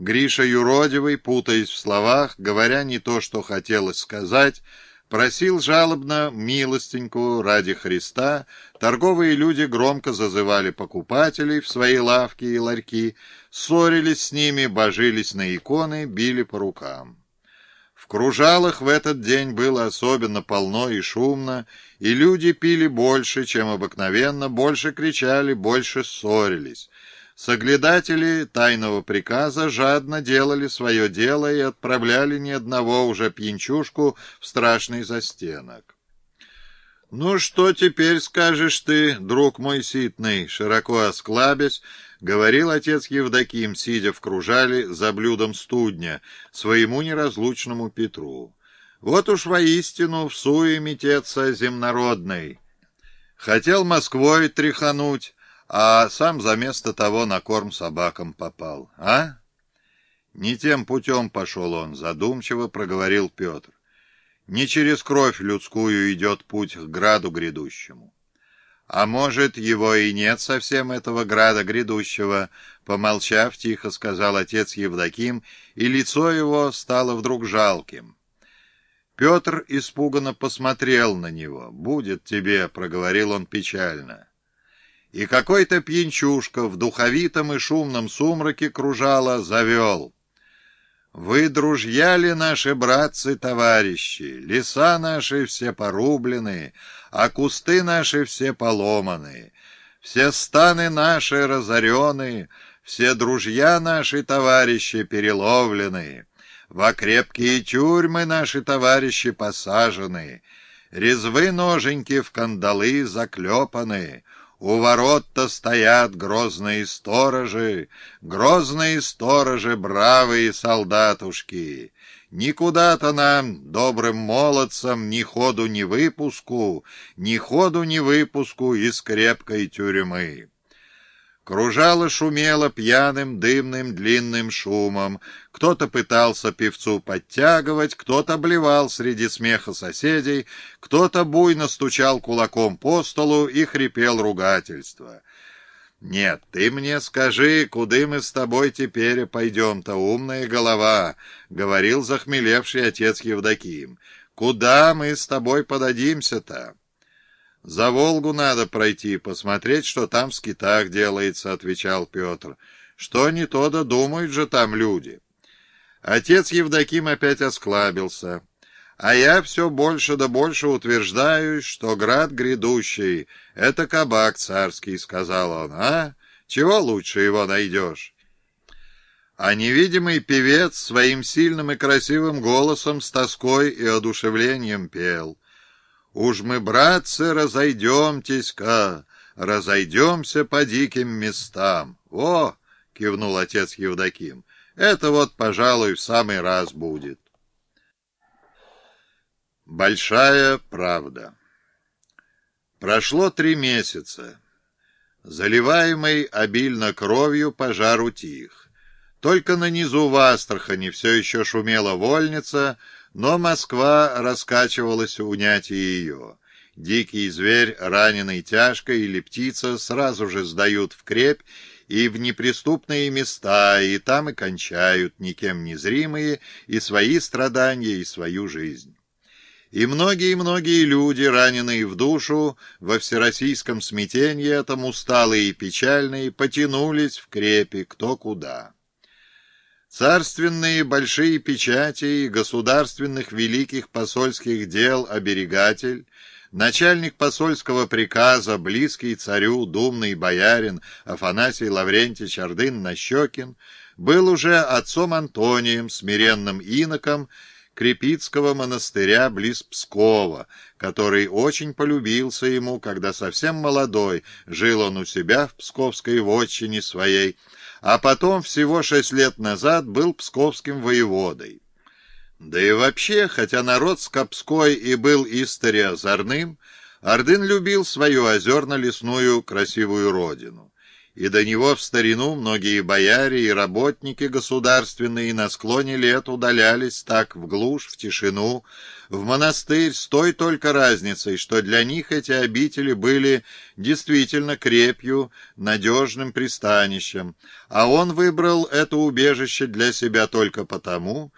Гриша юродивый, путаясь в словах, говоря не то, что хотелось сказать, просил жалобно милостенькую ради Христа, торговые люди громко зазывали покупателей в свои лавки и ларьки, ссорились с ними, божились на иконы, били по рукам. В кружалах в этот день было особенно полно и шумно, и люди пили больше, чем обыкновенно, больше кричали, больше ссорились. Соглядатели тайного приказа жадно делали свое дело и отправляли ни одного уже пьянчушку в страшный застенок. «Ну что теперь скажешь ты, друг мой ситный?» Широко осклабясь, говорил отец Евдоким, сидя в кружале за блюдом студня, своему неразлучному Петру. «Вот уж воистину в суе метеца земнородной. Хотел Москвой тряхануть, а сам за место того на корм собакам попал, а? Не тем путем пошел он, задумчиво проговорил Петр. Не через кровь людскую идет путь к граду грядущему. А может, его и нет совсем этого града грядущего, помолчав, тихо сказал отец Евдоким, и лицо его стало вдруг жалким. Петр испуганно посмотрел на него. «Будет тебе», — проговорил он печально и какой-то пьянчушка в духовитом и шумном сумраке кружала, завел. «Вы дружья ли наши братцы-товарищи? Леса наши все порублены, а кусты наши все поломаны, все станы наши разорены, все дружья наши товарищи переловлены, во крепкие тюрьмы наши товарищи посажены, резвы ноженьки в кандалы заклепаны, у ворот-то стоят грозные сторожи, Грозные сторожи, бравые солдатушки. Никуда-то нам, добрым молодцам, Ни ходу, ни выпуску, Ни ходу, ни выпуску Из крепкой тюрьмы. Кружало шумело пьяным, дымным, длинным шумом. Кто-то пытался певцу подтягивать, кто-то блевал среди смеха соседей, кто-то буйно стучал кулаком по столу и хрипел ругательство. «Нет, ты мне скажи, куда мы с тобой теперь пойдем-то, умная голова», — говорил захмелевший отец Евдоким. «Куда мы с тобой подадимся-то?» «За Волгу надо пройти, посмотреть, что там в скитах делается», — отвечал Петр. «Что не то да думают же там люди». Отец Евдоким опять осклабился. «А я все больше да больше утверждаю, что град грядущий — это кабак царский», — сказал он. «А? Чего лучше его найдешь?» А невидимый певец своим сильным и красивым голосом с тоской и одушевлением пел. Уж мы, братцы, разойдемтесь-ка, разойдемся по диким местам. О, кивнул отец Евдоким, это вот, пожалуй, в самый раз будет. Большая правда. Прошло три месяца. Заливаемый обильно кровью пожар утих. Только на низу в Астрахани все еще шумела вольница, но Москва раскачивалась унять ее. Дикий зверь, раненый тяжко, или птица сразу же сдают в крепь и в неприступные места, и там и кончают, никем не зримые, и свои страдания, и свою жизнь. И многие-многие люди, раненые в душу, во всероссийском смятении этом усталые и печальные, потянулись в крепи кто куда. Царственные большие печати государственных великих посольских дел оберегатель, начальник посольского приказа, близкий царю, думный боярин Афанасий Лаврентич Ордын-Нащекин, был уже отцом Антонием, смиренным иноком Крепицкого монастыря близ Пскова, который очень полюбился ему, когда совсем молодой жил он у себя в псковской вотчине своей, а потом всего шесть лет назад был псковским воеводой. Да и вообще, хотя народ Скопской и был истори озорным, Ордын любил свою озерно-лесную красивую родину. И до него в старину многие бояре и работники государственные на склоне лет удалялись так в глушь, в тишину, в монастырь с той только разницей, что для них эти обители были действительно крепью, надежным пристанищем, а он выбрал это убежище для себя только потому,